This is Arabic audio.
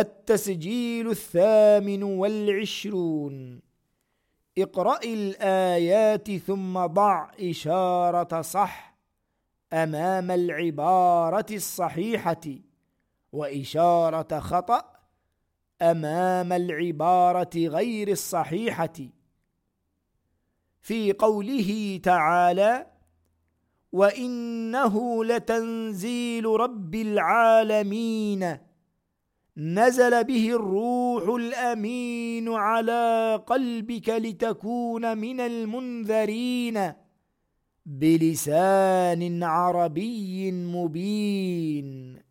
التسجيل الثامن والعشرون. اقرأ الآيات ثم ضع إشارة صح أمام العبارة الصحيحة وإشارة خطأ أمام العبارة غير الصحيحة. في قوله تعالى وإنه لتنزيل رب العالمين نزل به الروح الأمين على قلبك لتكون من المنذرين بلسان عربي مبين.